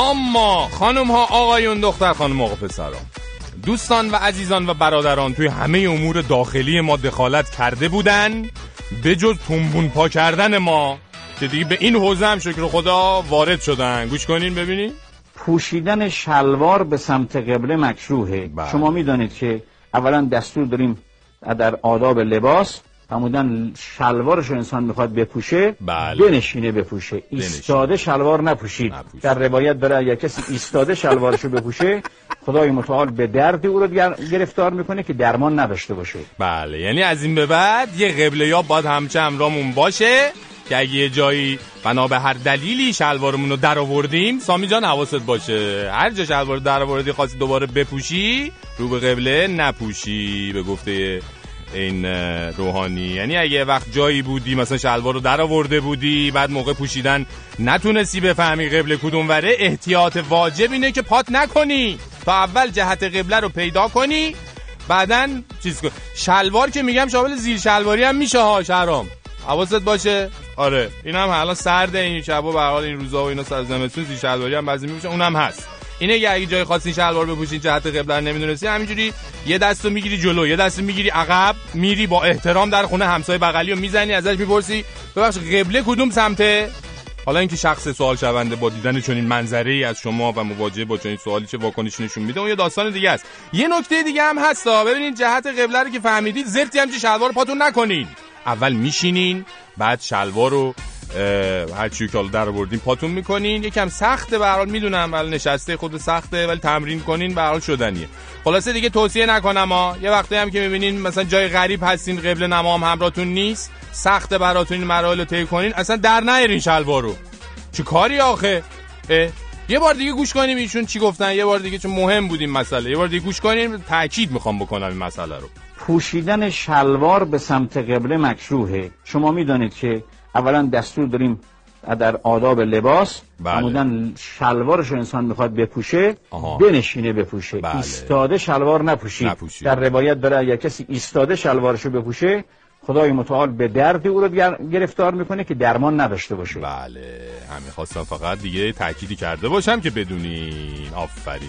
اما خانم ها آقایون دختر خانم آقا پسران دوستان و عزیزان و برادران توی همه امور داخلی ما دخالت کرده بودن به جز تنبون پا کردن ما که دیگه به این حوزه هم شکر خدا وارد شدن. گوش کنین ببینین. پوشیدن شلوار به سمت قبله مکروهه. بله. شما می‌دانید که اولا دستور داریم در آداب لباس فرمودن شلوارش رو انسان می‌خواد بپوشه بله. بنشینه بپوشه. ایستاده شلوار نپوشید. نپوشید. در روایت داره اگر کسی ایستاده شلوارش رو بپوشه خدای متعال به درد او رو گر- گرفتار می‌کنه که درمان نداشته باشه. بله. یعنی از این به بعد یه قبله یا باید همچه همرامون باشه که اگه یه جایی بنا به هر دلیلی شلوارمون رو در آوردیم سامی جان حواست باشه. هر جا شلوار در آوردی خواستی دوباره بپوشی رو به قبله نپوشی به گفته این روحانی. یعنی اگه وقت جایی بودی مثلا شلوار رو در آورده بودی بعد موقع پوشیدن نتونستی بفهمی قبله کدوم وره احتیاط واجب اینه که پات نکنی. تا اول جهت قبله رو پیدا کنی بعدا چیز کن. شلوار که میگم شامل زیر شلواری هم میشه ها شهرام. حواست باشه؟ آره. این هم الان سرده این شبا به حال این روزا و اینا سر زمستون زیر شلواری هم بعضی میپوشن. اونم هست. اینه اگه اگه جای خاصی شلوار بپوشین جهت قبله رو نمی‌دونستی همینجوری یه دستو می‌گیری جلو یه دستو می‌گیری عقب میری با احترام در خونه همسایه بغلی می‌زنی ازش می‌پرسی ببخش قبله کدوم سمته؟ حالا اینکه شخص سوال شونده با دیدن چنین منظره ای از شما و مواجهه با چنین سوالی چه واکنشی نشون میده اون یه داستان دیگه است. یه نکته دیگه هم هستا ببینید جهت قبله رو که فهمیدید زرتی هم که شلوار پاتون نکنین. اول میشینین بعد شلوار رو هر چی که حالا در آوردین پاتون می‌کنین. یکم سخته به هر می‌دونم ولی نشسته خود سخته ولی تمرین کنین به هر شدنیه. خلاصه دیگه توصیه نکنم ها. یه وقتی هم که می‌بینین مثلا جای غریب هستین قبل نما هم همراهتون نیست سخته براتون این مراحل رو طی کنین. اصلا در نیارین شلوار رو. چه کاری آخه؟ اه؟ یه بار دیگه گوش کنیم ایشون چی گفتن. یه بار دیگه چون مهم بود این مسئله. یه بار دیگه گوش کنیم تاکید می‌خوام بکنم این مسئله رو. پوشیدن شلوار به سمت قبله مکروهه. شما می‌دانید که اولا دستور داریم در آداب لباس بله. فرمودن شلوارش رو انسان می‌خواد بپوشه آها. بنشینه بپوشه بله. ایستاده شلوار نپوشید نپوشید. در روایت داره اگر کسی ایستاده شلوارش رو بپوشه خدای متعال به درد او رو گر- گرفتار می‌کنه که درمان نداشته باشه بله همین خواستم فقط دیگه تأکیدی کرده باشم که بدونین آفرین